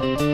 Bye.